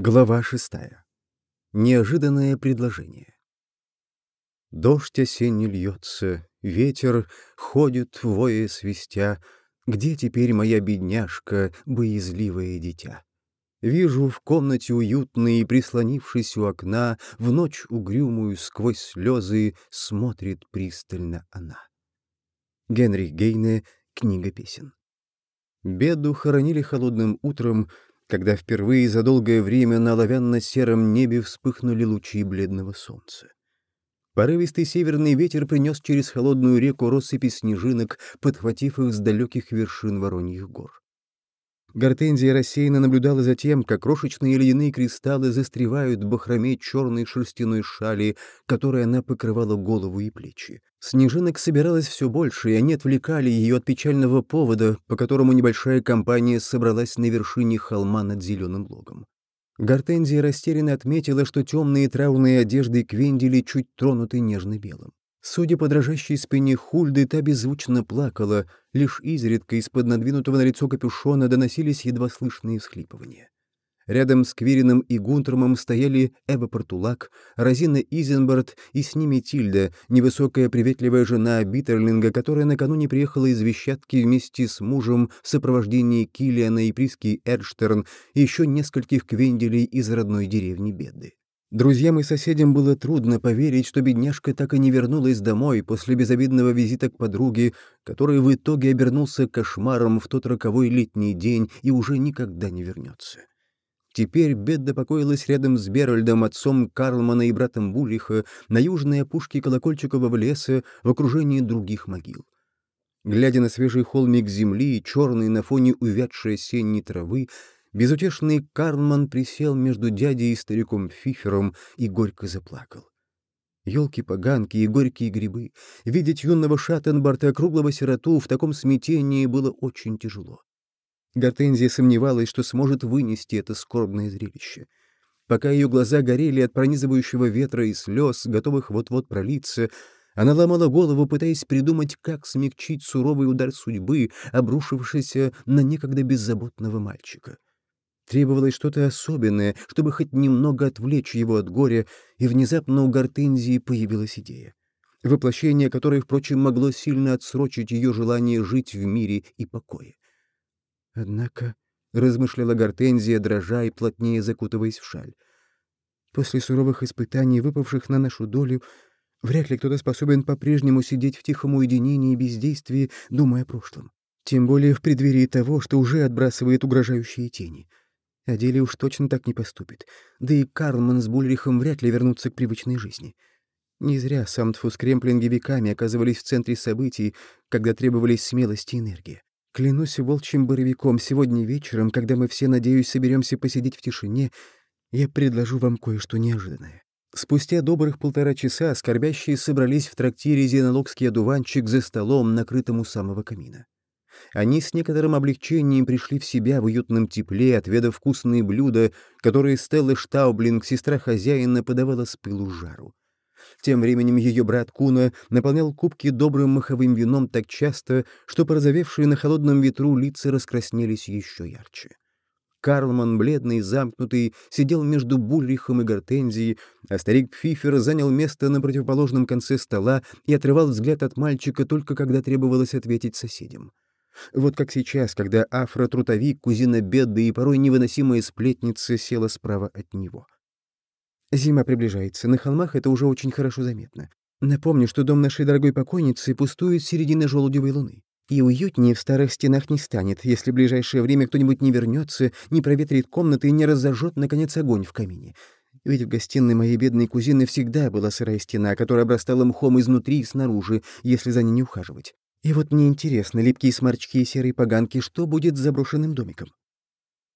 Глава шестая. Неожиданное предложение. Дождь осенний льется, ветер ходит, воя свистя. Где теперь моя бедняжка, боязливое дитя? Вижу в комнате уютной, прислонившись у окна, В ночь угрюмую сквозь слезы смотрит пристально она. Генрих Гейне, книга песен. Беду хоронили холодным утром, когда впервые за долгое время на оловянно-сером небе вспыхнули лучи бледного солнца. Порывистый северный ветер принес через холодную реку россыпи снежинок, подхватив их с далеких вершин Вороньих гор. Гортензия рассеянно наблюдала за тем, как крошечные ледяные кристаллы застревают в бахроме черной шерстяной шали, которой она покрывала голову и плечи. Снежинок собиралось все больше, и они отвлекали ее от печального повода, по которому небольшая компания собралась на вершине холма над зеленым логом. Гортензия растерянно отметила, что темные траурные одежды Квендели чуть тронуты нежно-белым. Судя по дрожащей спине Хульды, та беззвучно плакала, лишь изредка из-под надвинутого на лицо капюшона доносились едва слышные всхлипывания. Рядом с Квирином и Гунтромом стояли Эва Портулак, Розина Изенбард и с ними Тильда, невысокая приветливая жена Биттерлинга, которая накануне приехала из Вещатки вместе с мужем в сопровождении Киллиана и Приски Эдштерн и еще нескольких квенделей из родной деревни Беды. Друзьям и соседям было трудно поверить, что бедняжка так и не вернулась домой после безобидного визита к подруге, который в итоге обернулся кошмаром в тот роковой летний день и уже никогда не вернется. Теперь Бедда покоилась рядом с Беральдом, отцом Карлмана и братом Буллиха, на южной опушке колокольчикового леса в окружении других могил. Глядя на свежий холмик земли, черный на фоне увядшей осенней травы, Безутешный Карлман присел между дядей и стариком Фифером и горько заплакал. Елки-поганки и горькие грибы. Видеть юного Шаттенбарта, круглого сироту, в таком смятении было очень тяжело. Гортензия сомневалась, что сможет вынести это скорбное зрелище. Пока ее глаза горели от пронизывающего ветра и слез, готовых вот-вот пролиться, она ломала голову, пытаясь придумать, как смягчить суровый удар судьбы, обрушившийся на некогда беззаботного мальчика. Требовалось что-то особенное, чтобы хоть немного отвлечь его от горя, и внезапно у Гортензии появилась идея. Воплощение которой, впрочем, могло сильно отсрочить ее желание жить в мире и покое. Однако, — размышляла Гортензия, дрожа и плотнее закутываясь в шаль, после суровых испытаний, выпавших на нашу долю, вряд ли кто-то способен по-прежнему сидеть в тихом уединении и бездействии, думая о прошлом. Тем более в преддверии того, что уже отбрасывает угрожающие тени — Адели уж точно так не поступит. Да и Карлман с Бульрихом вряд ли вернутся к привычной жизни. Не зря Самтфус Кремплинги веками оказывались в центре событий, когда требовались смелость и энергия. Клянусь волчьим боровиком, сегодня вечером, когда мы все, надеюсь, соберемся посидеть в тишине, я предложу вам кое-что неожиданное. Спустя добрых полтора часа скорбящие собрались в трактире «Зенологский одуванчик» за столом, накрытым у самого камина. Они с некоторым облегчением пришли в себя в уютном тепле, отведав вкусные блюда, которые Стелла Штаублинг, сестра хозяина, подавала с пылу жару. Тем временем ее брат Куна наполнял кубки добрым маховым вином так часто, что порозовевшие на холодном ветру лица раскраснелись еще ярче. Карлман, бледный и замкнутый, сидел между Бульрихом и Гортензией, а старик Пфифер занял место на противоположном конце стола и отрывал взгляд от мальчика только когда требовалось ответить соседям. Вот как сейчас, когда афро-трутовик, кузина Бедды и порой невыносимая сплетница села справа от него. Зима приближается, на холмах это уже очень хорошо заметно. Напомню, что дом нашей дорогой покойницы пустует с середины желудевой луны. И уютнее в старых стенах не станет, если в ближайшее время кто-нибудь не вернется, не проветрит комнаты и не разожжет, наконец, огонь в камине. Ведь в гостиной моей бедной кузины всегда была сырая стена, которая обрастала мхом изнутри и снаружи, если за ней не ухаживать. И вот мне интересно, липкие сморчки и серые поганки, что будет с заброшенным домиком?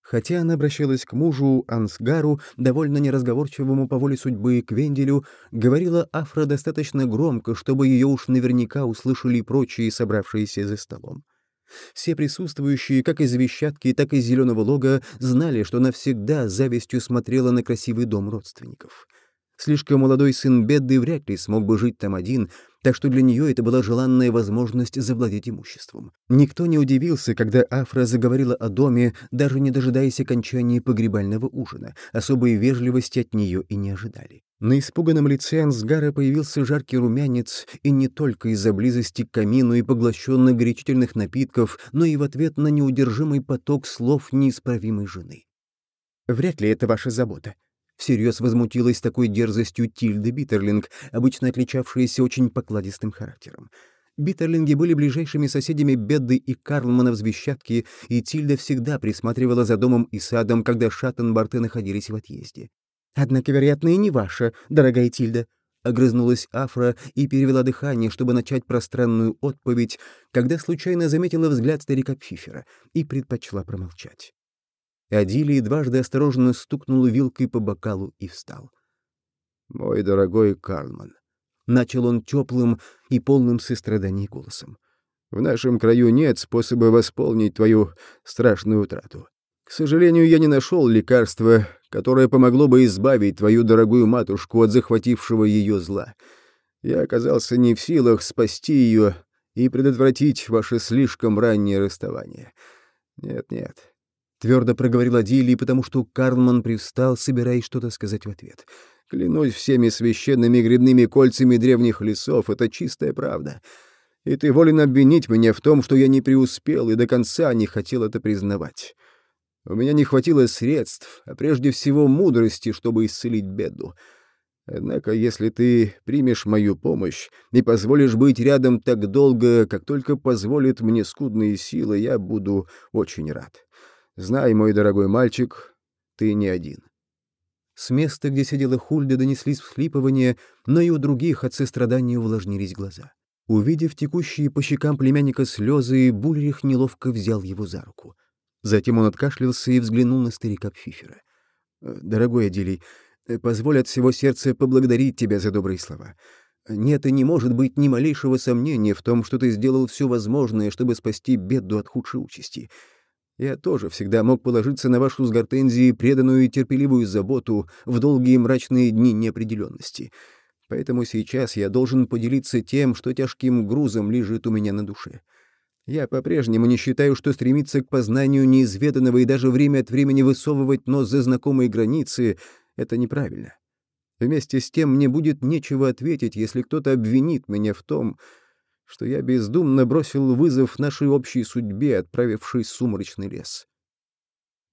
Хотя она обращалась к мужу, Ансгару, довольно неразговорчивому по воле судьбы Квенделю, говорила Афра достаточно громко, чтобы ее уж наверняка услышали прочие, собравшиеся за столом. Все присутствующие, как из Вещатки, так и из Зеленого Лога, знали, что навсегда завистью смотрела на красивый дом родственников. Слишком молодой сын Бедды вряд ли смог бы жить там один, так что для нее это была желанная возможность завладеть имуществом. Никто не удивился, когда Афра заговорила о доме, даже не дожидаясь окончания погребального ужина. Особой вежливости от нее и не ожидали. На испуганном лице Ансгара появился жаркий румянец, и не только из-за близости к камину и поглощенных горячительных напитков, но и в ответ на неудержимый поток слов неисправимой жены. «Вряд ли это ваша забота», Всерьез возмутилась такой дерзостью Тильда Биттерлинг, обычно отличавшаяся очень покладистым характером. Биттерлинги были ближайшими соседями Бедды и Карлмана в Звещатке, и Тильда всегда присматривала за домом и садом, когда Шаттенбарты находились в отъезде. «Однако, вероятно, и не ваша, дорогая Тильда», — огрызнулась Афра и перевела дыхание, чтобы начать пространную отповедь, когда случайно заметила взгляд старика Пфифера и предпочла промолчать. Адилий дважды осторожно стукнул вилкой по бокалу и встал. «Мой дорогой Карлман», — начал он теплым и полным состраданий голосом, — «в нашем краю нет способа восполнить твою страшную утрату. К сожалению, я не нашел лекарства, которое помогло бы избавить твою дорогую матушку от захватившего ее зла. Я оказался не в силах спасти ее и предотвратить ваше слишком раннее расставание. Нет-нет, Твердо проговорила Дилли, потому что Карлман привстал, собираясь что-то сказать в ответ. «Клянусь всеми священными грибными кольцами древних лесов, это чистая правда. И ты волен обвинить меня в том, что я не преуспел и до конца не хотел это признавать. У меня не хватило средств, а прежде всего мудрости, чтобы исцелить беду. Однако, если ты примешь мою помощь и позволишь быть рядом так долго, как только позволит мне скудные силы, я буду очень рад. Знай, мой дорогой мальчик, ты не один. С места, где сидела Хульда, донеслись всхлипывания, но и у других от сострадания увлажнились глаза. Увидев текущие по щекам племянника слезы, Бульрих неловко взял его за руку. Затем он откашлялся и взглянул на старика Пфифера. «Э, «Дорогой Адилий, э, позволь от всего сердца поблагодарить тебя за добрые слова. Нет и не может быть ни малейшего сомнения в том, что ты сделал все возможное, чтобы спасти беду от худшей участи. Я тоже всегда мог положиться на вашу с Гортензией преданную и терпеливую заботу в долгие мрачные дни неопределенности. Поэтому сейчас я должен поделиться тем, что тяжким грузом лежит у меня на душе. Я по-прежнему не считаю, что стремиться к познанию неизведанного и даже время от времени высовывать нос за знакомые границы — это неправильно. Вместе с тем мне будет нечего ответить, если кто-то обвинит меня в том, что я бездумно бросил вызов нашей общей судьбе, отправившись в сумрачный лес.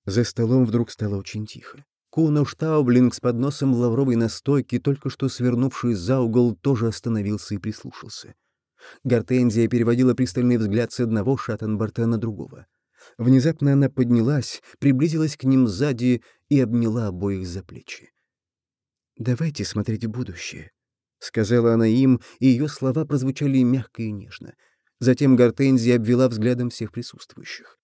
За столом вдруг стало очень тихо. Куно Штаублинг с подносом лавровой настойки, только что свернувший за угол, тоже остановился и прислушался. Гортензия переводила пристальный взгляд с одного Шаттенбарта на другого. Внезапно она поднялась, приблизилась к ним сзади и обняла обоих за плечи. «Давайте смотреть в будущее», — сказала она им, и ее слова прозвучали мягко и нежно. Затем Гортензия обвела взглядом всех присутствующих.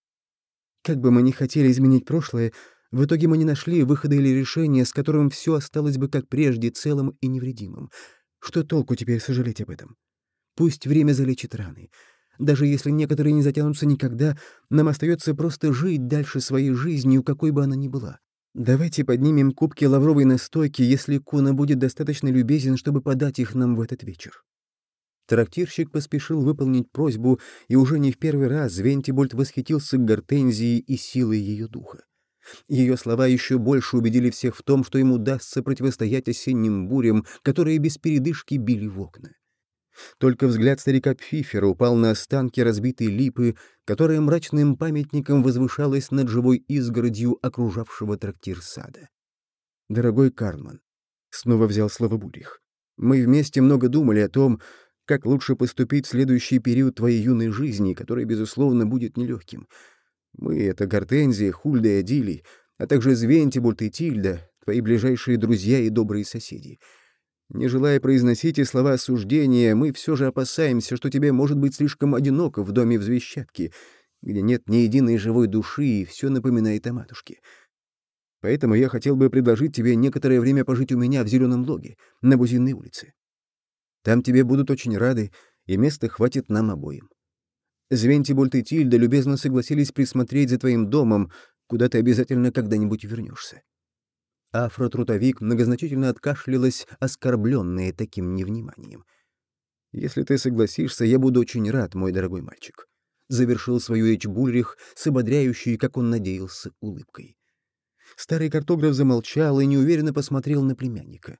«Как бы мы ни хотели изменить прошлое, в итоге мы не нашли выхода или решения, с которым все осталось бы как прежде, целым и невредимым. Что толку теперь сожалеть об этом? Пусть время залечит раны. Даже если некоторые не затянутся никогда, нам остается просто жить дальше своей жизнью, какой бы она ни была. Давайте поднимем кубки лавровой настойки, если Куна будет достаточно любезен, чтобы подать их нам в этот вечер. Трактирщик поспешил выполнить просьбу, и уже не в первый раз Вентибольд восхитился Гортензией и силой ее духа. Ее слова еще больше убедили всех в том, что ему удастся противостоять осенним бурям, которые без передышки били в окна. Только взгляд старика Пфифера упал на останки разбитой липы, которая мрачным памятником возвышалась над живой изгородью окружавшего трактир сада. «Дорогой Карлман», — снова взял слово Бурих, — «мы вместе много думали о том, как лучше поступить в следующий период твоей юной жизни, который, безусловно, будет нелегким. Мы — это Гортензия, Хульда и Адилий, а также Звентибульт и Тильда, твои ближайшие друзья и добрые соседи. Не желая произносить и слова осуждения, мы все же опасаемся, что тебе может быть слишком одиноко в доме Взвещатки, где нет ни единой живой души, и все напоминает о матушке. Поэтому я хотел бы предложить тебе некоторое время пожить у меня в Зеленом Логе, на Бузинной улице. Там тебе будут очень рады, и места хватит нам обоим. Звентибольт и Тильда любезно согласились присмотреть за твоим домом, куда ты обязательно когда-нибудь вернешься. Афротрутовик многозначительно откашлялась, оскорбленная таким невниманием. «Если ты согласишься, я буду очень рад, мой дорогой мальчик», — завершил свою речь Бульрих с ободряющей, как он надеялся, улыбкой. Старый картограф замолчал и неуверенно посмотрел на племянника.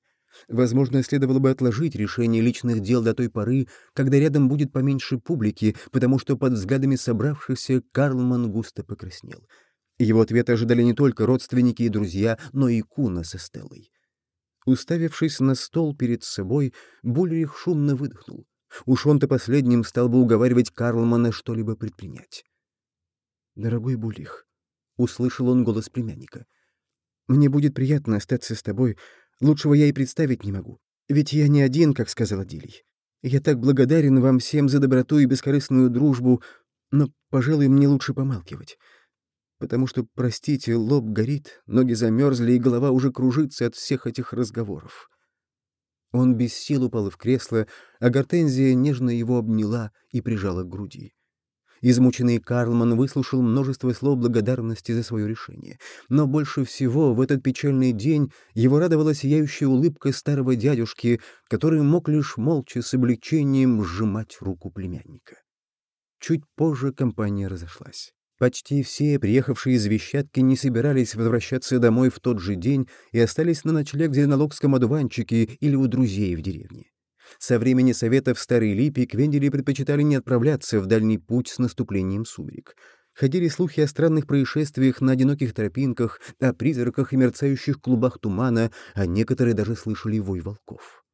Возможно, следовало бы отложить решение личных дел до той поры, когда рядом будет поменьше публики, потому что под взглядами собравшихся Карлман густо покраснел. Его ответ ожидали не только родственники и друзья, но и Куна со Стеллой. Уставившись на стол перед собой, Бульрих шумно выдохнул. Уж он-то последним стал бы уговаривать Карлмана что-либо предпринять. «Дорогой Бульрих», — услышал он голос племянника, — «мне будет приятно остаться с тобой, Лучшего я и представить не могу. Ведь я не один, как сказала Дилей. Я так благодарен вам всем за доброту и бескорыстную дружбу, но, пожалуй, мне лучше помалкивать. Потому что, простите, лоб горит, ноги замерзли, и голова уже кружится от всех этих разговоров. Он без сил упал в кресло, а Гортензия нежно его обняла и прижала к груди. Измученный Карлман выслушал множество слов благодарности за свое решение. Но больше всего в этот печальный день его радовала сияющая улыбка старого дядюшки, который мог лишь молча с облегчением сжимать руку племянника. Чуть позже компания разошлась. Почти все, приехавшие из Вещатки, не собирались возвращаться домой в тот же день и остались на ночлег в зеленологском одуванчике или у друзей в деревне. Со времени совета в Старой Липе Квендели предпочитали не отправляться в дальний путь с наступлением сумерек. Ходили слухи о странных происшествиях на одиноких тропинках, о призраках и мерцающих клубах тумана, а некоторые даже слышали вой волков.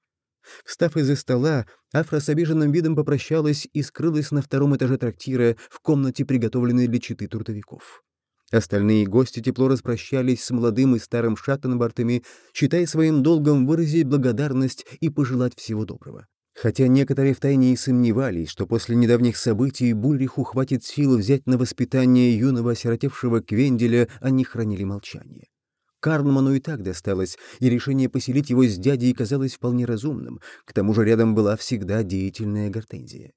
Встав из-за стола, Афра с обиженным видом попрощалась и скрылась на втором этаже трактира в комнате, приготовленной для читы трудовиков. Остальные гости тепло распрощались с молодым и старым Шаттенбартами, считая своим долгом выразить благодарность и пожелать всего доброго. Хотя некоторые втайне и сомневались, что после недавних событий Бульриху хватит сил взять на воспитание юного осиротевшего Квенделя, они хранили молчание. Карлману и так досталось, и решение поселить его с дядей казалось вполне разумным, к тому же рядом была всегда деятельная гортензия.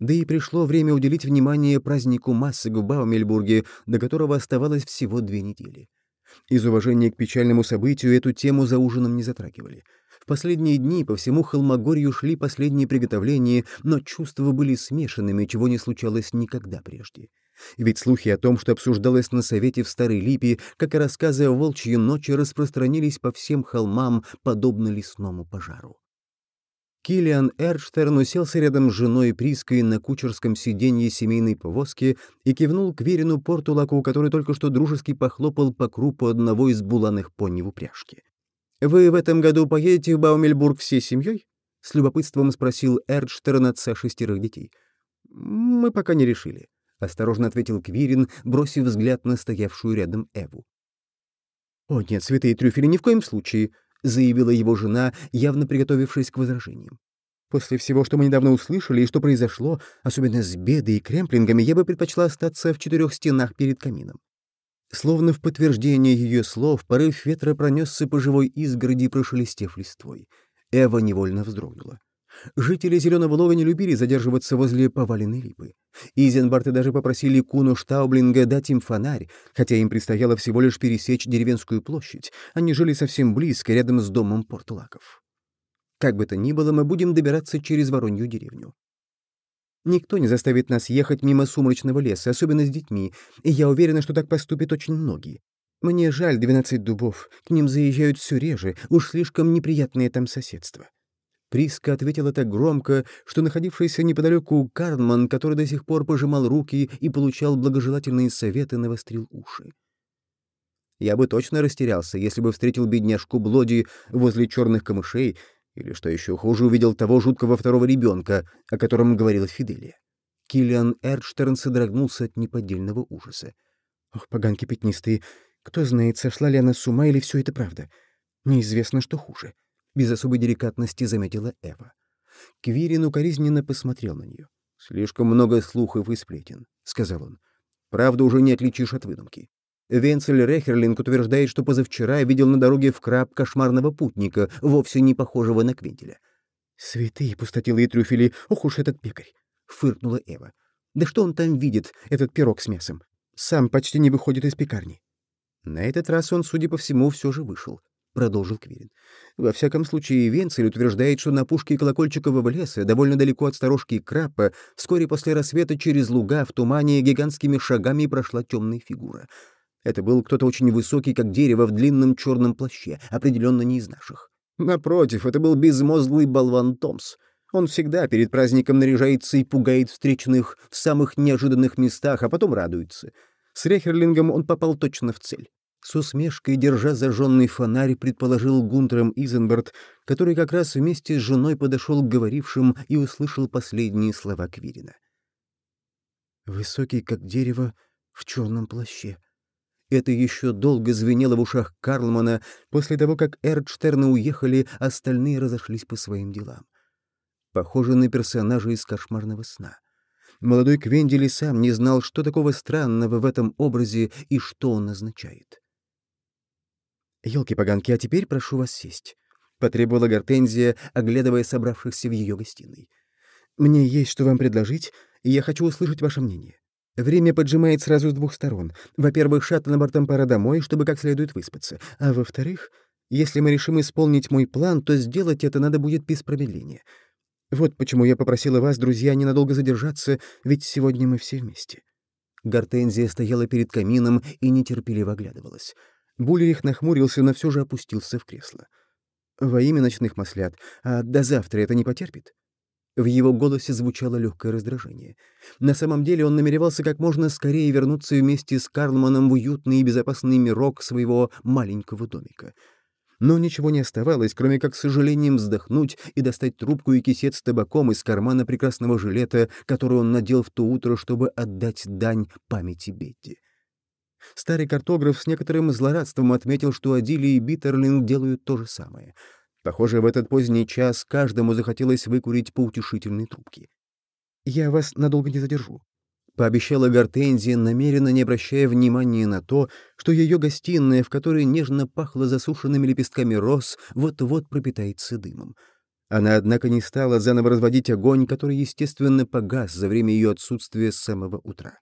Да и пришло время уделить внимание празднику Массагу в Баумельбурге, до которого оставалось всего две недели. Из уважения к печальному событию эту тему за ужином не затрагивали. В последние дни по всему Холмогорью шли последние приготовления, но чувства были смешанными, чего не случалось никогда прежде. Ведь слухи о том, что обсуждалось на совете в Старой Липе, как и рассказы о волчьей ночи, распространились по всем холмам, подобно лесному пожару. Килиан Эрштерн уселся рядом с женой Приской на кучерском сиденье семейной повозки и кивнул к Верину Портулаку, который только что дружески похлопал по крупу одного из буланых пони в упряжке. «Вы в этом году поедете в Баумельбург всей семьей?» — с любопытством спросил Эрштерн отца шестерых детей. «Мы пока не решили», — осторожно ответил Квирин, бросив взгляд на стоявшую рядом Эву. «О нет, святые трюфели, ни в коем случае», — заявила его жена, явно приготовившись к возражениям. «После всего, что мы недавно услышали и что произошло, особенно с бедой и кремплингами, я бы предпочла остаться в четырех стенах перед камином». Словно в подтверждение ее слов, порыв ветра пронесся по живой изгороди, прошелестев листвой. Эва невольно вздрогнула. Жители Зеленого Лога не любили задерживаться возле поваленной липы. Изенбарты даже попросили Куну Штаублинга дать им фонарь, хотя им предстояло всего лишь пересечь деревенскую площадь. Они жили совсем близко, рядом с домом Портулаков. Как бы то ни было, мы будем добираться через Воронью деревню. Никто не заставит нас ехать мимо сумрачного леса, особенно с детьми, и я уверена, что так поступят очень многие. Мне жаль двенадцать дубов, к ним заезжают все реже, уж слишком неприятное там соседство. Приска ответила так громко, что находившийся неподалеку Карнман, который до сих пор пожимал руки и получал благожелательные советы, навострил уши. Я бы точно растерялся, если бы встретил бедняжку Блоди возле черных камышей, или, что еще хуже, увидел того жуткого второго ребенка, о котором говорила Фиделия. Киллиан Эрдштерн содрогнулся от неподдельного ужаса. «Ох, поганки пятнистые, кто знает, сошла ли она с ума или все это правда? Неизвестно, что хуже» без особой деликатности заметила Эва. Квирин укоризненно посмотрел на нее. «Слишком много слухов и сплетен», — сказал он. «Правду уже не отличишь от выдумки. Венцель Рехерлинг утверждает, что позавчера видел на дороге в краб кошмарного путника, вовсе не похожего на Квинтеля. «Святые пустотелые трюфели, ох уж этот пекарь!» — фыркнула Эва. «Да что он там видит, этот пирог с мясом? Сам почти не выходит из пекарни». На этот раз он, судя по всему, все же вышел. Продолжил Квирин. Во всяком случае, Венцель утверждает, что на пушке колокольчикового леса, довольно далеко от сторожки Крапа, вскоре после рассвета через луга в тумане гигантскими шагами прошла темная фигура. Это был кто-то очень высокий, как дерево, в длинном черном плаще, определенно не из наших. Напротив, это был безмозглый болван Томс. Он всегда перед праздником наряжается и пугает встречных в самых неожиданных местах, а потом радуется. С Рехерлингом он попал точно в цель. С усмешкой, держа зажженный фонарь, предположил Гунтером Изенберт, который как раз вместе с женой подошел к говорившим и услышал последние слова Квирина. «Высокий, как дерево, в черном плаще». Это еще долго звенело в ушах Карлмана. После того, как Эрдштерны уехали, остальные разошлись по своим делам. Похоже на персонажа из кошмарного сна. Молодой Квендели сам не знал, что такого странного в этом образе и что он означает. «Елки-поганки, а теперь прошу вас сесть», — потребовала Гортензия, оглядывая собравшихся в ее гостиной. «Мне есть что вам предложить, и я хочу услышать ваше мнение. Время поджимает сразу с двух сторон. Во-первых, Шаттенбортом пора домой, чтобы как следует выспаться. А во-вторых, если мы решим исполнить мой план, то сделать это надо будет без промедления. Вот почему я попросила вас, друзья, ненадолго задержаться, ведь сегодня мы все вместе». Гортензия стояла перед камином и нетерпеливо оглядывалась. Булерих нахмурился, но все же опустился в кресло. «Во имя ночных маслят, а до завтра это не потерпит?» В его голосе звучало легкое раздражение. На самом деле он намеревался как можно скорее вернуться вместе с Карлманом в уютный и безопасный мирок своего маленького домика. Но ничего не оставалось, кроме как с сожалением вздохнуть и достать трубку и кисет с табаком из кармана прекрасного жилета, который он надел в то утро, чтобы отдать дань памяти Бетти. Старый картограф с некоторым злорадством отметил, что Адили и Биттерлинг делают то же самое. Похоже, в этот поздний час каждому захотелось выкурить по утешительной трубке. «Я вас надолго не задержу», — пообещала Гортензия, намеренно не обращая внимания на то, что ее гостиная, в которой нежно пахло засушенными лепестками роз, вот-вот пропитается дымом. Она, однако, не стала заново разводить огонь, который, естественно, погас за время ее отсутствия с самого утра.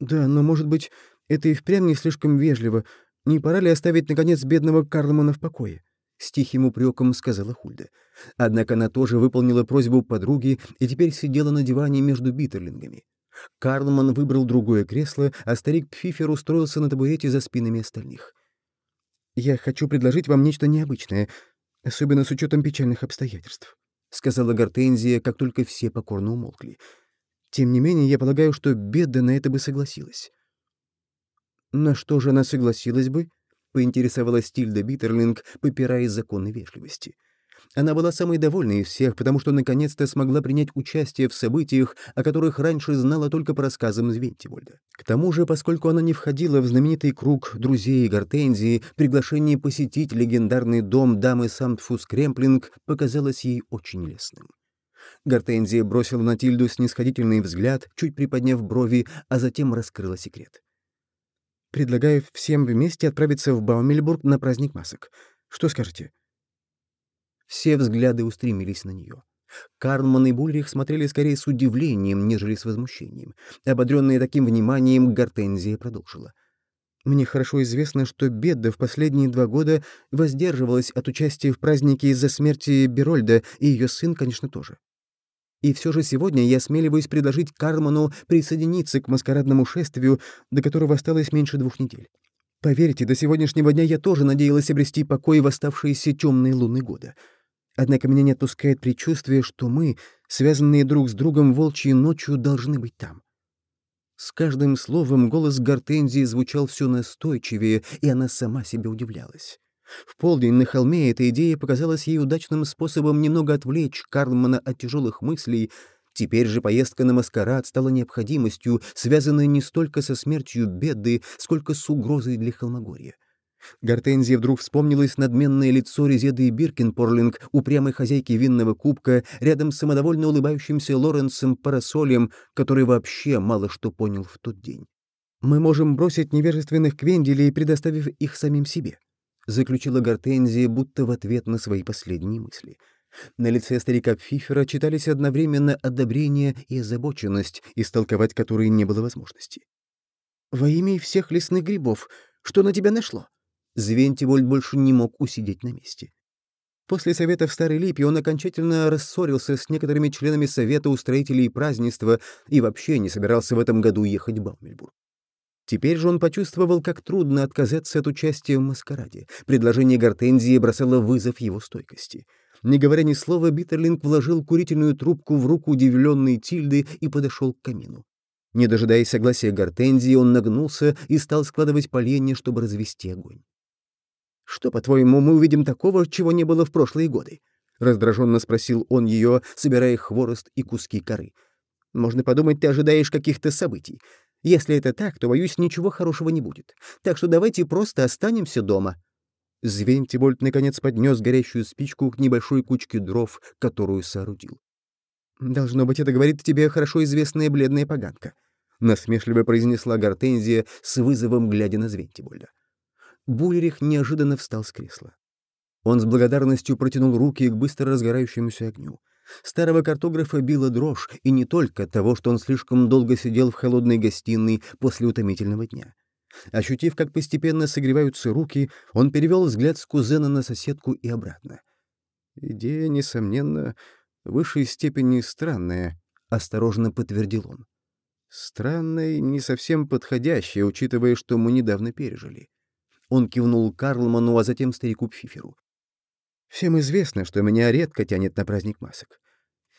«Да, но, может быть, это и впрямь не слишком вежливо. Не пора ли оставить, наконец, бедного Карлмана в покое?» — с тихим упреком сказала Хульда. Однако она тоже выполнила просьбу подруги и теперь сидела на диване между битерлингами. Карлман выбрал другое кресло, а старик Пфифер устроился на табурете за спинами остальных. «Я хочу предложить вам нечто необычное, особенно с учетом печальных обстоятельств», — сказала Гортензия, как только все покорно умолкли. Тем не менее, я полагаю, что Бедда на это бы согласилась. На что же она согласилась бы? Поинтересовалась Тильда Биттерлинг, попирая законы вежливости. Она была самой довольной из всех, потому что наконец-то смогла принять участие в событиях, о которых раньше знала только по рассказам Звентивольда. К тому же, поскольку она не входила в знаменитый круг друзей Гортензии, приглашение посетить легендарный дом дамы Самтфус Кремплинг показалось ей очень лестным. Гортензия бросила на Тильду снисходительный взгляд, чуть приподняв брови, а затем раскрыла секрет. «Предлагаю всем вместе отправиться в Баумельбург на праздник масок. Что скажете?» Все взгляды устремились на нее. Карлман и Бульрих смотрели скорее с удивлением, нежели с возмущением. Ободренная таким вниманием, Гортензия продолжила. «Мне хорошо известно, что Бедда в последние два года воздерживалась от участия в празднике из-за смерти Берольда, и ее сын, конечно, тоже. И все же сегодня я смеливаюсь предложить Карману присоединиться к маскарадному шествию, до которого осталось меньше двух недель. Поверьте, до сегодняшнего дня я тоже надеялась обрести покой в оставшиеся темные луны года. Однако меня не отпускает предчувствие, что мы, связанные друг с другом волчьей ночью, должны быть там. С каждым словом голос Гортензии звучал все настойчивее, и она сама себе удивлялась. В полдень на холме эта идея показалась ей удачным способом немного отвлечь Карлмана от тяжелых мыслей. Теперь же поездка на маскарад стала необходимостью, связанной не столько со смертью беды, сколько с угрозой для Холмогорья. Гортензия вдруг вспомнилось надменное лицо Резеды Биркинпорлинг, упрямой хозяйки винного кубка, рядом с самодовольно улыбающимся Лоренсом Парасолем, который вообще мало что понял в тот день. «Мы можем бросить невежественных квенделей, предоставив их самим себе», заключила Гортензия, будто в ответ на свои последние мысли. На лице старика Пфифера читались одновременно одобрение и озабоченность, истолковать которые не было возможности. «Во имя всех лесных грибов, что на тебя нашло?» — Звентивольд больше не мог усидеть на месте. После совета в Старой Липе он окончательно рассорился с некоторыми членами Совета устроителей празднества и вообще не собирался в этом году ехать в Баумельбург. Теперь же он почувствовал, как трудно отказаться от участия в маскараде. Предложение Гортензии бросало вызов его стойкости. Не говоря ни слова, Биттерлинг вложил курительную трубку в руку удивленной Тильды и подошел к камину. Не дожидаясь согласия Гортензии, он нагнулся и стал складывать поленья, чтобы развести огонь. «Что, по-твоему, мы увидим такого, чего не было в прошлые годы?» — раздраженно спросил он ее, собирая хворост и куски коры. «Можно подумать, ты ожидаешь каких-то событий. Если это так, то, боюсь, ничего хорошего не будет. Так что давайте просто останемся дома». Звентибольд наконец поднес горящую спичку к небольшой кучке дров, которую соорудил. «Должно быть, это говорит тебе хорошо известная бледная поганка», — насмешливо произнесла Гортензия с вызовом, глядя на Звентибольда. Булерих неожиданно встал с кресла. Он с благодарностью протянул руки к быстро разгорающемуся огню. Старого картографа била дрожь, и не только того, что он слишком долго сидел в холодной гостиной после утомительного дня. Ощутив, как постепенно согреваются руки, он перевел взгляд с кузена на соседку и обратно. «Идея, несомненно, в высшей степени странная», — осторожно подтвердил он. «Странная и не совсем подходящая, учитывая, что мы недавно пережили. Он кивнул Карлману, а затем старику Пфиферу. «Всем известно, что меня редко тянет на праздник масок.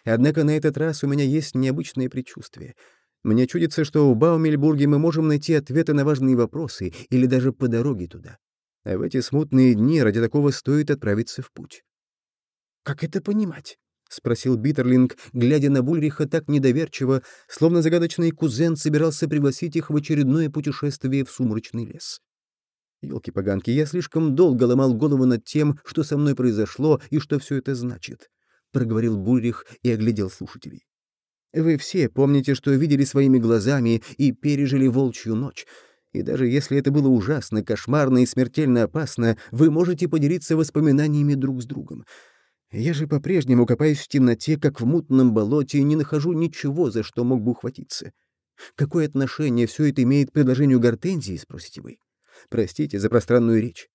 Однако на этот раз у меня есть необычное предчувствие. Мне чудится, что в Баумельбурге мы можем найти ответы на важные вопросы или даже по дороге туда. А в эти смутные дни ради такого стоит отправиться в путь». «Как это понимать?» — спросил Биттерлинг, глядя на Бульриха так недоверчиво, словно загадочный кузен собирался пригласить их в очередное путешествие в сумрачный лес. Ёлки-поганки, я слишком долго ломал голову над тем, что со мной произошло и что все это значит, — проговорил Буррих и оглядел слушателей. Вы все помните, что видели своими глазами и пережили волчью ночь. И даже если это было ужасно, кошмарно и смертельно опасно, вы можете поделиться воспоминаниями друг с другом. Я же по-прежнему копаюсь в темноте, как в мутном болоте, и не нахожу ничего, за что мог бы ухватиться. Какое отношение все это имеет к предложению Гортензии, спросите вы? Простите за пространную речь.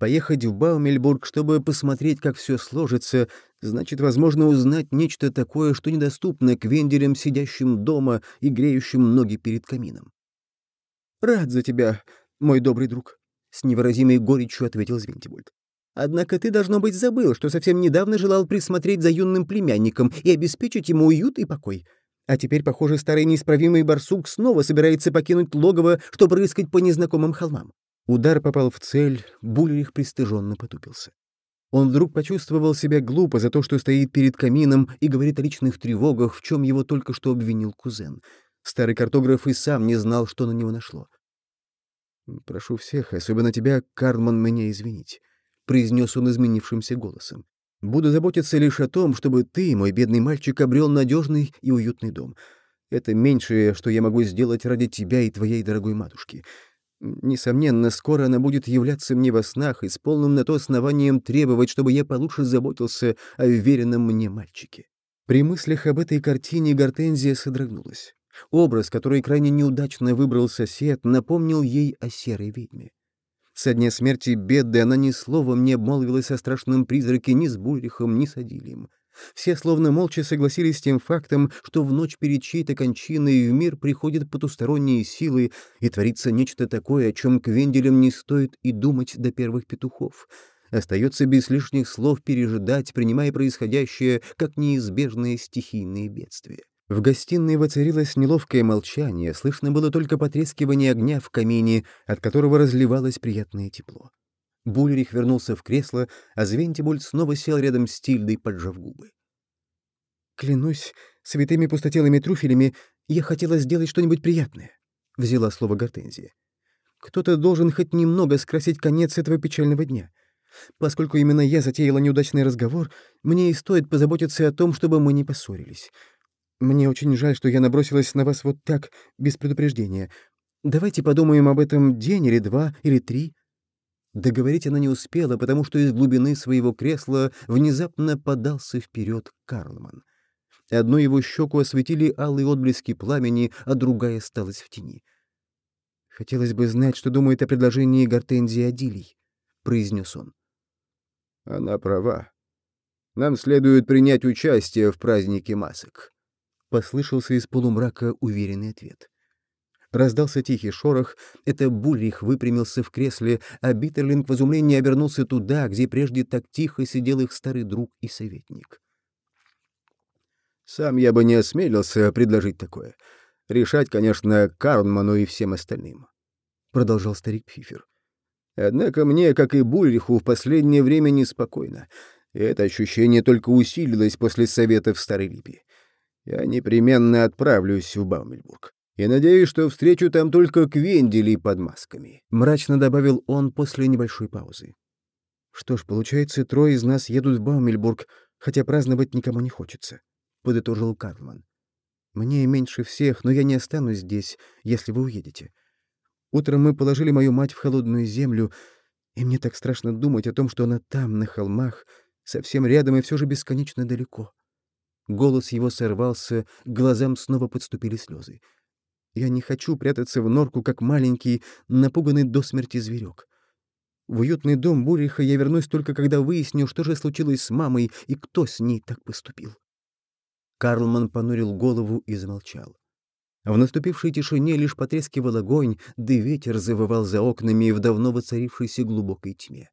Поехать в Баумельбург, чтобы посмотреть, как все сложится, значит, возможно, узнать нечто такое, что недоступно к венделям, сидящим дома и греющим ноги перед камином. «Рад за тебя, мой добрый друг», — с невыразимой горечью ответил Звентибольд. «Однако ты, должно быть, забыл, что совсем недавно желал присмотреть за юным племянником и обеспечить ему уют и покой. А теперь, похоже, старый неисправимый барсук снова собирается покинуть логово, чтобы рыскать по незнакомым холмам. Удар попал в цель, Булерих пристыженно потупился. Он вдруг почувствовал себя глупо за то, что стоит перед камином и говорит о личных тревогах, в чем его только что обвинил кузен. Старый картограф и сам не знал, что на него нашло. «Прошу всех, особенно тебя, Карлман, меня извинить», — произнес он изменившимся голосом. «Буду заботиться лишь о том, чтобы ты, мой бедный мальчик, обрел надежный и уютный дом. Это меньшее, что я могу сделать ради тебя и твоей дорогой матушки. Несомненно, скоро она будет являться мне во снах и с полным на то основанием требовать, чтобы я получше заботился о веренном мне мальчике. При мыслях об этой картине Гортензия содрогнулась. Образ, который крайне неудачно выбрал сосед, напомнил ей о серой ведьме. Со дня смерти Бедды она ни словом не обмолвилась о страшном призраке ни с Бульрихом, ни с Адилием. Все словно молча согласились с тем фактом, что в ночь перед чьей-то кончиной в мир приходят потусторонние силы, и творится нечто такое, о чем к Венделям не стоит и думать до первых петухов. Остается без лишних слов пережидать, принимая происходящее как неизбежное стихийное бедствие. В гостиной воцарилось неловкое молчание, слышно было только потрескивание огня в камине, от которого разливалось приятное тепло. Булерих вернулся в кресло, а Звентибуль снова сел рядом с Тильдой, поджав губы. «Клянусь святыми пустотелыми трюфелями, я хотела сделать что-нибудь приятное», — взяла слово Гортензия. «Кто-то должен хоть немного скрасить конец этого печального дня. Поскольку именно я затеяла неудачный разговор, мне и стоит позаботиться о том, чтобы мы не поссорились. Мне очень жаль, что я набросилась на вас вот так, без предупреждения. Давайте подумаем об этом день или два, или три. Договорить она не успела, потому что из глубины своего кресла внезапно подался вперед Карлман. Одну его щеку осветили алые отблески пламени, а другая осталась в тени. «Хотелось бы знать, что думает о предложении Гортензии Адилий», —— произнес он. «Она права. Нам следует принять участие в празднике масок», — послышался из полумрака уверенный ответ. Раздался тихий шорох, это Буллих выпрямился в кресле, а Биттерлинг в изумлении обернулся туда, где прежде так тихо сидел их старый друг и советник. «Сам я бы не осмелился предложить такое. Решать, конечно, Карлману и всем остальным», — продолжал старик Пфифер. «Однако мне, как и Бульриху, в последнее время неспокойно, и это ощущение только усилилось после совета в Старой Липе. Я непременно отправлюсь в Баумельбург и надеюсь, что встречу там только Квенделей под масками», — мрачно добавил он после небольшой паузы. «Что ж, получается, трое из нас едут в Баумельбург, хотя праздновать никому не хочется», — подытожил Карлман. «Мне меньше всех, но я не останусь здесь, если вы уедете. Утром мы положили мою мать в холодную землю, и мне так страшно думать о том, что она там, на холмах, совсем рядом и все же бесконечно далеко». Голос его сорвался, к глазам снова подступили слезы. Я не хочу прятаться в норку, как маленький, напуганный до смерти зверек. В уютный дом Буриха я вернусь только когда выясню, что же случилось с мамой и кто с ней так поступил. Карлман понурил голову и замолчал. В наступившей тишине лишь потрескивал огонь, да ветер завывал за окнами в давно воцарившейся глубокой тьме.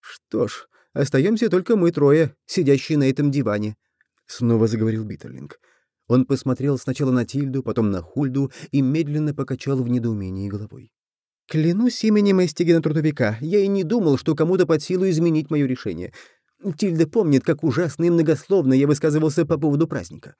«Что ж, остаемся только мы трое, сидящие на этом диване», — снова заговорил Биттерлинг. Он посмотрел сначала на Тильду, потом на Хульду и медленно покачал в недоумении головой. «Клянусь именем Эстигена Трудовика, я и не думал, что кому-то под силу изменить мое решение. Тильда помнит, как ужасно и многословно я высказывался по поводу праздника».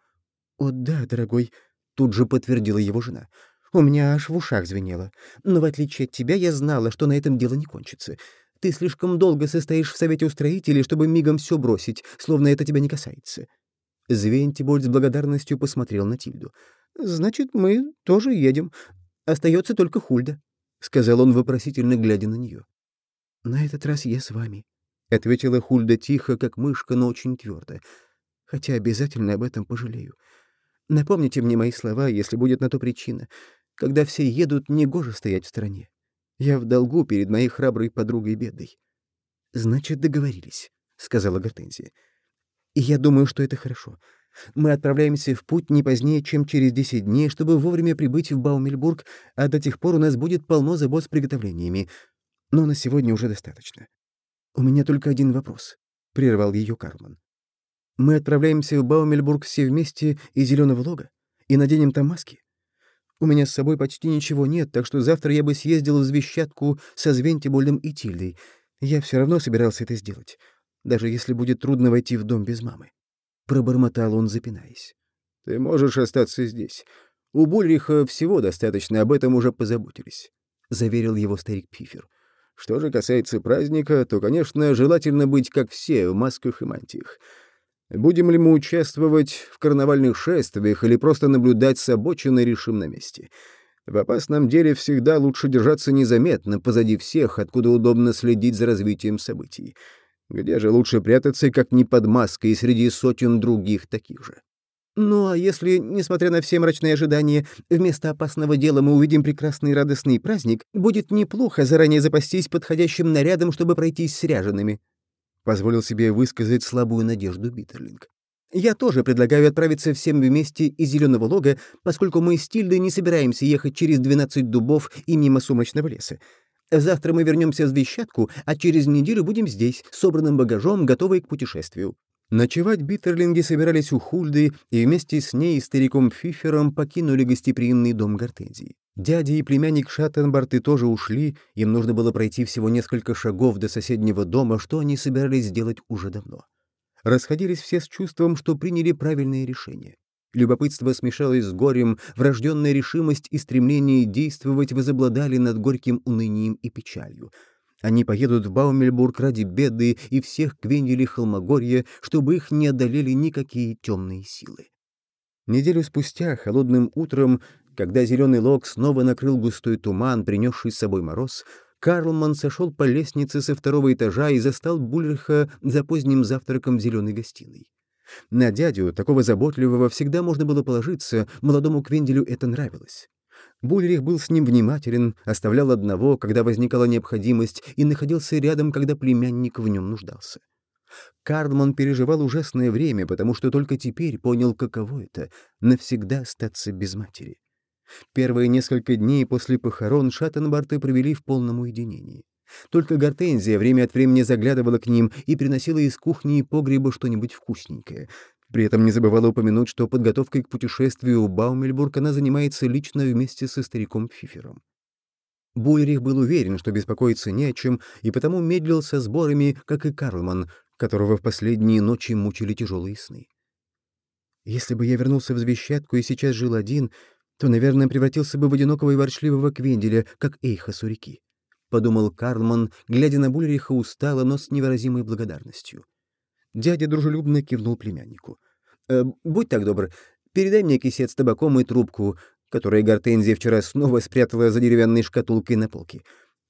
«О да, дорогой», — тут же подтвердила его жена. «У меня аж в ушах звенело. Но в отличие от тебя я знала, что на этом дело не кончится. Ты слишком долго состоишь в совете устроителей, чтобы мигом все бросить, словно это тебя не касается». Звентибольд с благодарностью посмотрел на Тильду. «Значит, мы тоже едем. Остается только Хульда», — сказал он, вопросительно глядя на нее. «На этот раз я с вами», — ответила Хульда тихо, как мышка, но очень твердо. «Хотя обязательно об этом пожалею. Напомните мне мои слова, если будет на то причина. Когда все едут, негоже стоять в стороне. Я в долгу перед моей храброй подругой бедой». «Значит, договорились», — сказала Гортензия. И я думаю, что это хорошо. Мы отправляемся в путь не позднее, чем через 10 дней, чтобы вовремя прибыть в Баумельбург, а до тех пор у нас будет полно забот с приготовлениями. Но на сегодня уже достаточно. У меня только один вопрос, — прервал ее Карман. Мы отправляемся в Баумельбург все вместе из Зеленого Лога и наденем там маски. У меня с собой почти ничего нет, так что завтра я бы съездил в Звещатку со Звентибольдом и Тильдой. Я все равно собирался это сделать даже если будет трудно войти в дом без мамы. Пробормотал он, запинаясь. «Ты можешь остаться здесь. У Бульриха всего достаточно, об этом уже позаботились», — заверил его старик Пифер. «Что же касается праздника, то, конечно, желательно быть, как все, в масках и мантиях. Будем ли мы участвовать в карнавальных шествиях или просто наблюдать с обочины, решим на месте. В опасном деле всегда лучше держаться незаметно, позади всех, откуда удобно следить за развитием событий. Где же лучше прятаться, как не под маской среди сотен других таких же? Ну а если, несмотря на все мрачные ожидания, вместо опасного дела мы увидим прекрасный радостный праздник, будет неплохо заранее запастись подходящим нарядом, чтобы пройтись с ряжеными. Позволил себе высказать слабую надежду Биттерлинг. Я тоже предлагаю отправиться всем вместе из Зеленого Лога, поскольку мы с Тильдой не собираемся ехать через 12 дубов и мимо сумрачного леса. Завтра мы вернемся в Звещатку, а через неделю будем здесь, собранным багажом, готовые к путешествию». Ночевать биттерлинги собирались у Хульды и вместе с ней и стариком Фифером покинули гостеприимный дом Гортензии. Дядя и племянник Шаттенбарты тоже ушли, им нужно было пройти всего несколько шагов до соседнего дома, что они собирались сделать уже давно. Расходились все с чувством, что приняли правильное решение. Любопытство смешалось с горем, врожденная решимость и стремление действовать возобладали над горьким унынием и печалью. Они поедут в Баумельбург ради беды и всех квенделей Холмогорья, чтобы их не одолели никакие темные силы. Неделю спустя, холодным утром, когда зеленый лог снова накрыл густой туман, принесший с собой мороз, Карлман сошел по лестнице со второго этажа и застал Бульриха за поздним завтраком в зеленой гостиной. На дядю, такого заботливого, всегда можно было положиться, молодому Квенделю это нравилось. Бульрих был с ним внимателен, оставлял одного, когда возникала необходимость, и находился рядом, когда племянник в нем нуждался. Карлман переживал ужасное время, потому что только теперь понял, каково это — навсегда остаться без матери. Первые несколько дней после похорон Шаттенбарты провели в полном уединении. Только Гортензия время от времени заглядывала к ним и приносила из кухни и погреба что-нибудь вкусненькое. При этом не забывала упомянуть, что подготовкой к путешествию в Баумельбург она занимается лично вместе со стариком Фифером. Буйрих был уверен, что беспокоиться не о чем, и потому медлил со сборами, как и Карлман, которого в последние ночи мучили тяжелые сны. «Если бы я вернулся в Звещатку и сейчас жил один, то, наверное, превратился бы в одинокого и ворчливого Квенделя, как Эйхас у реки», — подумал Карлман, глядя на Бульриха устало, но с невыразимой благодарностью. Дядя дружелюбно кивнул племяннику. «Э, «Будь так добр, передай мне кисет с табаком и трубку, которую Гортензия вчера снова спрятала за деревянной шкатулкой на полке.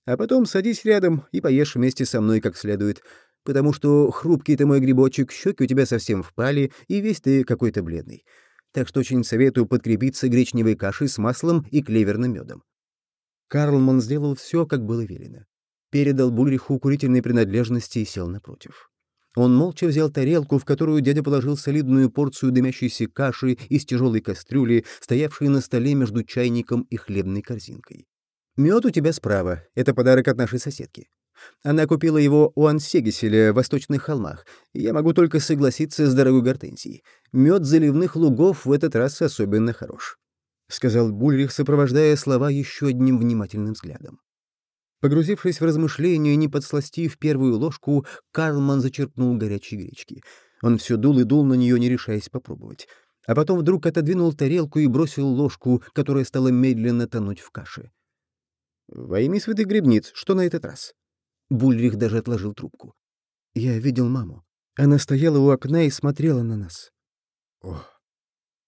А потом садись рядом и поешь вместе со мной как следует, потому что хрупкий ты мой грибочек, щеки у тебя совсем впали, и весь ты какой-то бледный. Так что очень советую подкрепиться гречневой кашей с маслом и клеверным медом. Карлман сделал все, как было велено. Передал Бульриху курительные принадлежности и сел напротив. Он молча взял тарелку, в которую дядя положил солидную порцию дымящейся каши из тяжелой кастрюли, стоявшей на столе между чайником и хлебной корзинкой. «Мед у тебя справа. Это подарок от нашей соседки. Она купила его у Ансегеселя в Восточных холмах. Я могу только согласиться с дорогой Гортензией. Мед заливных лугов в этот раз особенно хорош», — сказал Бульрих, сопровождая слова еще одним внимательным взглядом. Погрузившись в размышления и не подсластив первую ложку, Карлман зачерпнул горячей гречки. Он все дул и дул на нее, не решаясь попробовать. А потом вдруг отодвинул тарелку и бросил ложку, которая стала медленно тонуть в каше. «Во имя святых грибниц, что на этот раз?» Бульрих даже отложил трубку. Я видел маму. Она стояла у окна и смотрела на нас. Ох.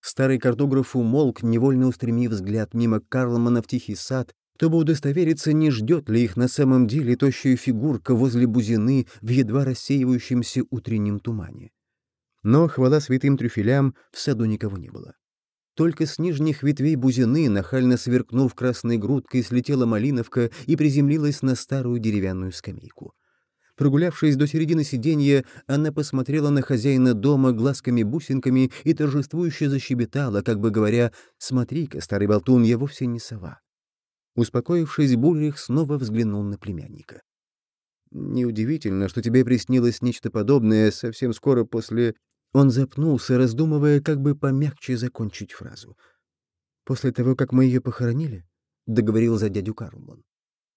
Старый картограф умолк, невольно устремив взгляд мимо Карлмана в тихий сад, чтобы удостовериться, не ждет ли их на самом деле тощая фигурка возле бузины в едва рассеивающемся утреннем тумане. Но, хвала святым трюфелям, в саду никого не было. Только с нижних ветвей бузины, нахально сверкнув красной грудкой, слетела малиновка и приземлилась на старую деревянную скамейку. Прогулявшись до середины сиденья, она посмотрела на хозяина дома глазками-бусинками и торжествующе защебетала, как бы говоря, «Смотри-ка, старый болтун, я вовсе не сова». Успокоившись, Бульрих снова взглянул на племянника. «Неудивительно, что тебе приснилось нечто подобное совсем скоро после он запнулся, раздумывая, как бы помягче закончить фразу. «После того, как мы ее похоронили?» — договорил за дядю Карлман.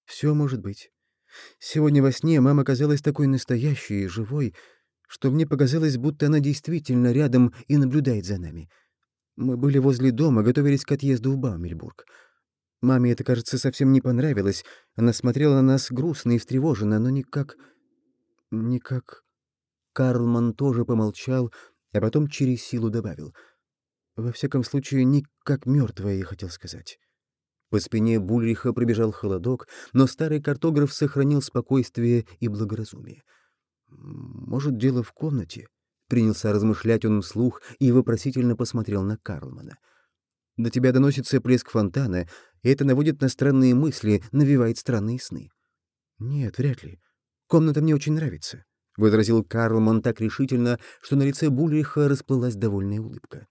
«Все может быть. Сегодня во сне мама казалась такой настоящей и живой, что мне показалось, будто она действительно рядом и наблюдает за нами. Мы были возле дома, готовились к отъезду в Баумельбург. Маме это, кажется, совсем не понравилось. Она смотрела на нас грустно и встревоженно, но никак... никак... Карлман тоже помолчал, а потом через силу добавил. «Во всяком случае, не как мертвая, я хотел сказать». По спине Бульриха пробежал холодок, но старый картограф сохранил спокойствие и благоразумие. «Может, дело в комнате?» — принялся размышлять он вслух и вопросительно посмотрел на Карлмана. «До тебя доносится плеск фонтана, и это наводит на странные мысли, навевает странные сны». «Нет, вряд ли. Комната мне очень нравится. — возразил Карлман так решительно, что на лице Бульриха расплылась довольная улыбка.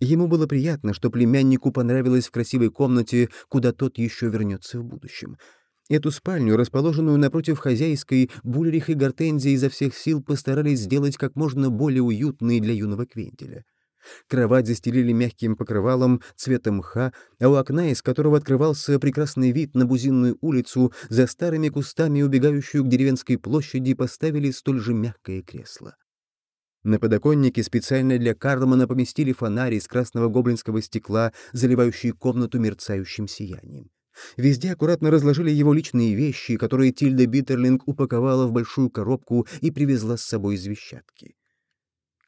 Ему было приятно, что племяннику понравилось в красивой комнате, куда тот еще вернется в будущем. Эту спальню, расположенную напротив хозяйской, Бульрих и Гортензия изо всех сил постарались сделать как можно более уютной для юного Квентеля. Кровать застелили мягким покрывалом цвета мха, а у окна, из которого открывался прекрасный вид на Бузинную улицу, за старыми кустами, убегающую к деревенской площади, поставили столь же мягкое кресло. На подоконнике специально для Карлмана поместили фонарь из красного гоблинского стекла, заливающий комнату мерцающим сиянием. Везде аккуратно разложили его личные вещи, которые Тильда Биттерлинг упаковала в большую коробку и привезла с собой из вещатки.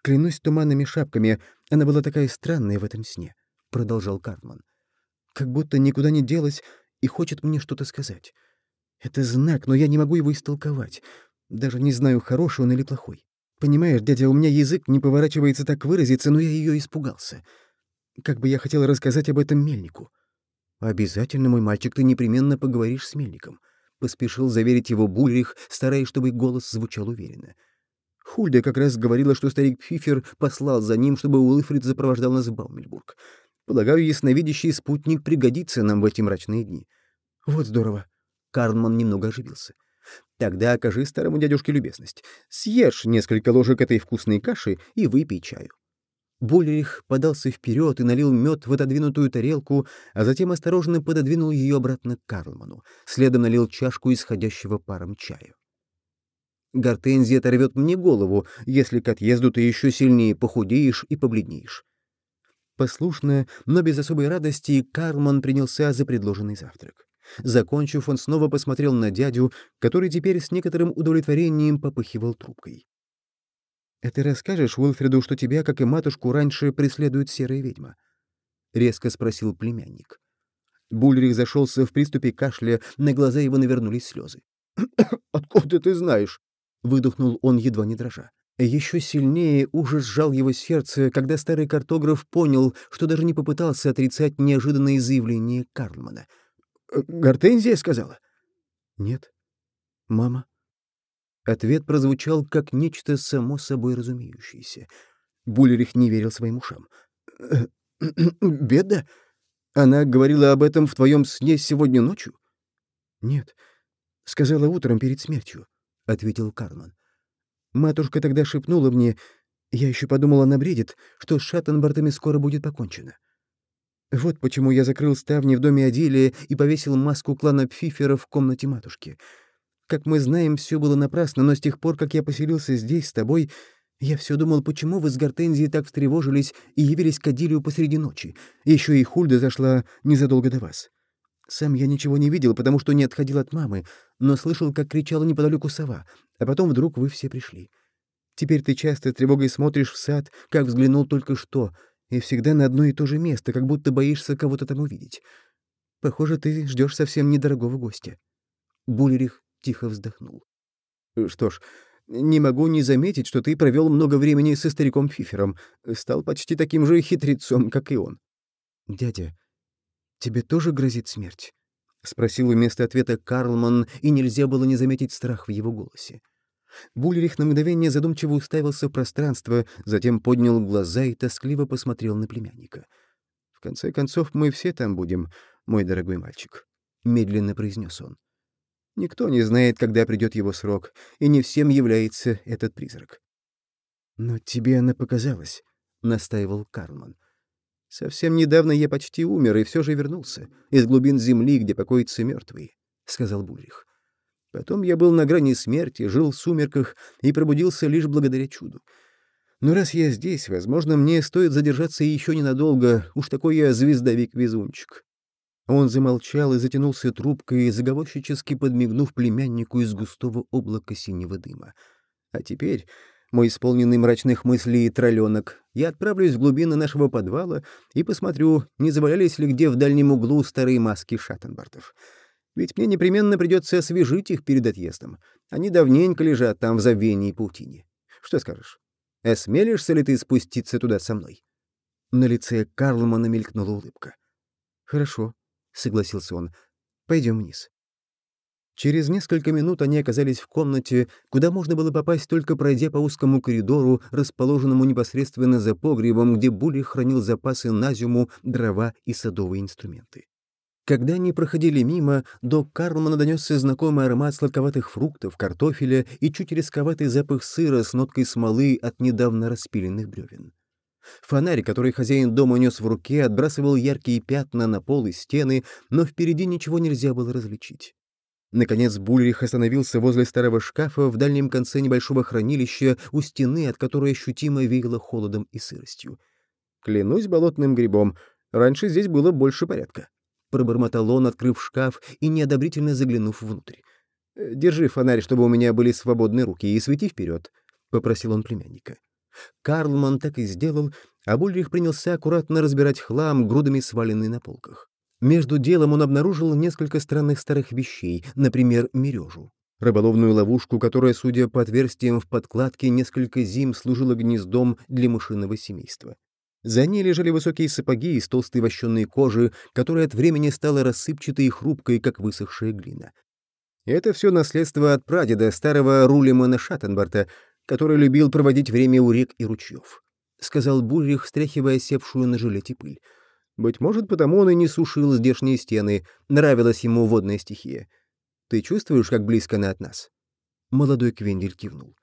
Клянусь туманными шапками, она была такая странная в этом сне, — продолжал Картман. Как будто никуда не делась и хочет мне что-то сказать. Это знак, но я не могу его истолковать. Даже не знаю, хороший он или плохой. Понимаешь, дядя, у меня язык не поворачивается так выразиться, но я ее испугался. Как бы я хотел рассказать об этом мельнику. «Обязательно, мой мальчик, ты непременно поговоришь с Мельником», — поспешил заверить его Бульрих, стараясь, чтобы голос звучал уверенно. Хульда как раз говорила, что старик Пфифер послал за ним, чтобы Уилфрид запровождал нас в Баумельбург. Полагаю, ясновидящий спутник пригодится нам в эти мрачные дни. Вот здорово. Карлман немного оживился. Тогда окажи старому дядюшке любезность. Съешь несколько ложек этой вкусной каши и выпей чаю. Буллерих подался вперед и налил мед в отодвинутую тарелку, а затем осторожно пододвинул ее обратно к Карлману. Следом налил чашку исходящего паром чая. Гортензия оторвет мне голову, если к отъезду ты еще сильнее похудеешь и побледнеешь. Послушно, но без особой радости, Карлман принялся за предложенный завтрак. Закончив, он снова посмотрел на дядю, который теперь с некоторым удовлетворением попыхивал трубкой. «А ты расскажешь Уилфреду, что тебя, как и матушку, раньше преследует серая ведьма?» — резко спросил племянник. Бульрих зашелся в приступе кашля, на глаза его навернулись слезы. «Откуда ты знаешь?» — выдохнул он, едва не дрожа. Еще сильнее ужас сжал его сердце, когда старый картограф понял, что даже не попытался отрицать неожиданное заявление Карлмана. «Э, «Гортензия сказала?» «Нет. Мама». Ответ прозвучал как нечто само собой разумеющееся. Булерих не верил своим ушам. «Э, «Беда? Она говорила об этом в твоем сне сегодня ночью?» «Нет. Сказала утром перед смертью», — ответил Карман. Матушка тогда шепнула мне, я еще подумала, она бредит, что с Шаттенбартами скоро будет покончено. Вот почему я закрыл ставни в доме Адилия и повесил маску клана Пфифера в комнате матушки. Как мы знаем, все было напрасно, но с тех пор, как я поселился здесь с тобой, я все думал, почему вы с Гортензией так встревожились и явились к Адилию посреди ночи. Еще и Хульда зашла незадолго до вас. Сам я ничего не видел, потому что не отходил от мамы, но слышал, как кричала неподалеку сова, а потом вдруг вы все пришли. Теперь ты часто тревогой смотришь в сад, как взглянул только что, и всегда на одно и то же место, как будто боишься кого-то там увидеть. Похоже, ты ждешь совсем недорогого гостя. Булерих тихо вздохнул. Что ж, не могу не заметить, что ты провел много времени со стариком Фифером, стал почти таким же хитрецом, как и он. Дядя, тебе тоже грозит смерть? — спросил вместо ответа Карлман, и нельзя было не заметить страх в его голосе. Булерих на мгновение задумчиво уставился в пространство, затем поднял глаза и тоскливо посмотрел на племянника. «В конце концов, мы все там будем, мой дорогой мальчик», — медленно произнес он. «Никто не знает, когда придет его срок, и не всем является этот призрак». «Но тебе она показалась», — настаивал Карлман. «Совсем недавно я почти умер и все же вернулся из глубин земли, где покоятся мертвые», — сказал Бульрих. «Потом я был на грани смерти, жил в сумерках и пробудился лишь благодаря чуду. Но раз я здесь, возможно, мне стоит задержаться еще ненадолго, уж такой я звездовик-везунчик». Он замолчал и затянулся трубкой, заговорщически подмигнув племяннику из густого облака синего дыма. «А теперь...» мой исполненный мрачных мыслей тролленок, я отправлюсь в глубины нашего подвала и посмотрю, не завалялись ли где в дальнем углу старые маски Шаттенбартов. Ведь мне непременно придется освежить их перед отъездом. Они давненько лежат там в забвении и паутине. Что скажешь? Осмелишься ли ты спуститься туда со мной?» На лице Карлмана мелькнула улыбка. «Хорошо», — согласился он. «Пойдем вниз». Через несколько минут они оказались в комнате, куда можно было попасть только пройдя по узкому коридору, расположенному непосредственно за погребом, где Були хранил запасы на зиму, дрова и садовые инструменты. Когда они проходили мимо, до Карлмана донесся знакомый аромат сладковатых фруктов, картофеля и чуть резковатый запах сыра с ноткой смолы от недавно распиленных бревен. Фонарь, который хозяин дома нес в руке, отбрасывал яркие пятна на пол и стены, но впереди ничего нельзя было различить. Наконец Бульрих остановился возле старого шкафа в дальнем конце небольшого хранилища у стены, от которой ощутимо веяло холодом и сыростью. «Клянусь болотным грибом, раньше здесь было больше порядка», — пробормотал он, открыв шкаф и неодобрительно заглянув внутрь. «Э, «Держи фонарь, чтобы у меня были свободные руки, и свети вперед», — попросил он племянника. Карлман так и сделал, а Бульрих принялся аккуратно разбирать хлам, грудами сваленный на полках. Между делом он обнаружил несколько странных старых вещей, например, мережу. Рыболовную ловушку, которая, судя по отверстиям в подкладке, несколько зим служила гнездом для мышиного семейства. За ней лежали высокие сапоги из толстой вощенной кожи, которая от времени стала рассыпчатой и хрупкой, как высохшая глина. Это все наследство от прадеда, старого Рулемана Шаттенбарта, который любил проводить время у рек и ручьев, — сказал Бульрих, стряхивая севшую на жилете пыль. Быть может, потому он и не сушил здешние стены, нравилась ему водная стихия. Ты чувствуешь, как близко она от нас? Молодой Квендель кивнул.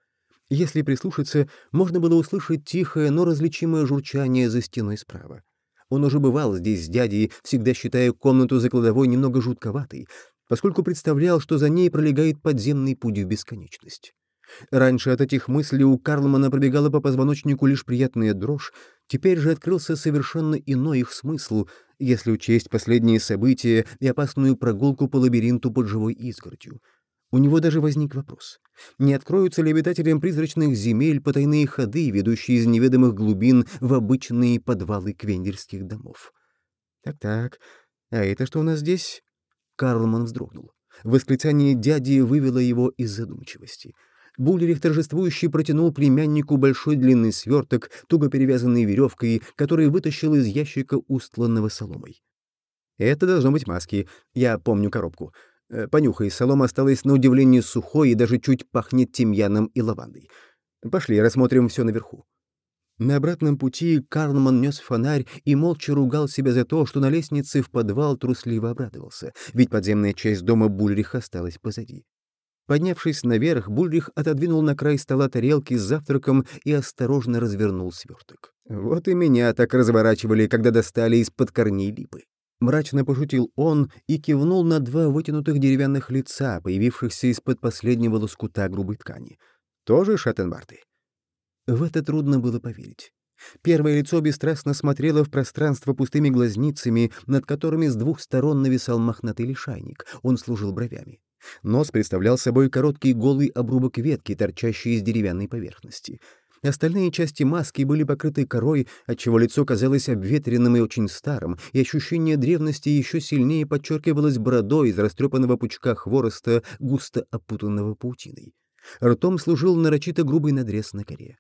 Если прислушаться, можно было услышать тихое, но различимое журчание за стеной справа. Он уже бывал здесь с дядей, всегда считая комнату за кладовой немного жутковатой, поскольку представлял, что за ней пролегает подземный путь в бесконечность. Раньше от этих мыслей у Карлмана пробегала по позвоночнику лишь приятная дрожь, теперь же открылся совершенно иной их смысл, если учесть последние события и опасную прогулку по лабиринту под живой изгородью. У него даже возник вопрос. Не откроются ли обитателям призрачных земель потайные ходы, ведущие из неведомых глубин в обычные подвалы квендельских домов? Так-так, а это что у нас здесь? Карлман вздрогнул. Восклицание дяди вывело его из задумчивости. Буллерих торжествующий протянул племяннику большой длинный сверток, туго перевязанный веревкой, который вытащил из ящика, устланного соломой. «Это должно быть маски. Я помню коробку. Э, понюхай, солома осталась на удивление сухой и даже чуть пахнет тимьяном и лавандой. Пошли, рассмотрим все наверху». На обратном пути Карлман нес фонарь и молча ругал себя за то, что на лестнице в подвал трусливо обрадовался, ведь подземная часть дома Бульриха осталась позади. Поднявшись наверх, Бульрих отодвинул на край стола тарелки с завтраком и осторожно развернул сверток. «Вот и меня так разворачивали, когда достали из-под корней липы». Мрачно пошутил он и кивнул на два вытянутых деревянных лица, появившихся из-под последнего лоскута грубой ткани. «Тоже шаттенбарты?» В это трудно было поверить. Первое лицо бесстрастно смотрело в пространство пустыми глазницами, над которыми с двух сторон нависал мохнатый лишайник. Он служил бровями. Нос представлял собой короткий голый обрубок ветки, торчащий из деревянной поверхности. Остальные части маски были покрыты корой, отчего лицо казалось обветренным и очень старым, и ощущение древности еще сильнее подчеркивалось бородой из растрепанного пучка хвороста, густо опутанного паутиной. Ртом служил нарочито грубый надрез на коре.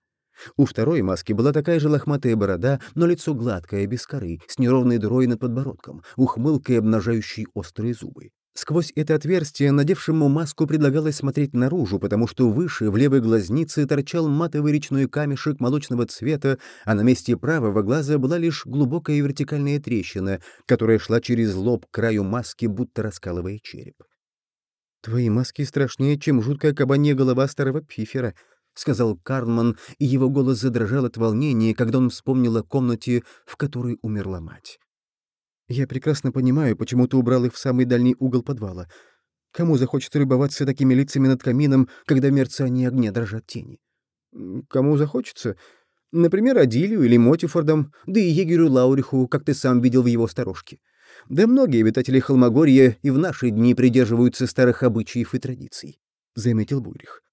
У второй маски была такая же лохматая борода, но лицо гладкое, без коры, с неровной дырой над подбородком, ухмылкой, обнажающей острые зубы. Сквозь это отверстие надевшему маску предлагалось смотреть наружу, потому что выше, в левой глазнице, торчал матовый речной камешек молочного цвета, а на месте правого глаза была лишь глубокая вертикальная трещина, которая шла через лоб к краю маски, будто раскалывая череп. «Твои маски страшнее, чем жуткая кабанья голова старого пифера», — сказал Карлман, и его голос задрожал от волнения, когда он вспомнил о комнате, в которой умерла мать. Я прекрасно понимаю, почему ты убрал их в самый дальний угол подвала. Кому захочется любоваться такими лицами над камином, когда в мерцании огня дрожат тени? Кому захочется? Например, Адилию или Мотифордом, да и егерю Лауриху, как ты сам видел в его сторожке. Да многие обитатели Холмогорья и в наши дни придерживаются старых обычаев и традиций, — заметил Бульрих.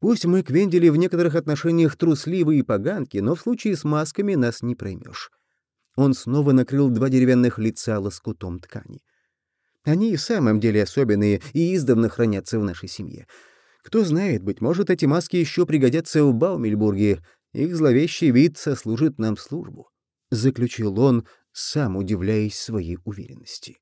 Пусть мы, Квендели, в некоторых отношениях трусливые и поганки, но в случае с масками нас не проймешь. Он снова накрыл два деревянных лица лоскутом ткани. Они и в самом деле особенные и издавна хранятся в нашей семье. Кто знает, быть может, эти маски еще пригодятся в Баумельбурге. Их зловещий вид сослужит нам службу. Заключил он, сам удивляясь своей уверенности.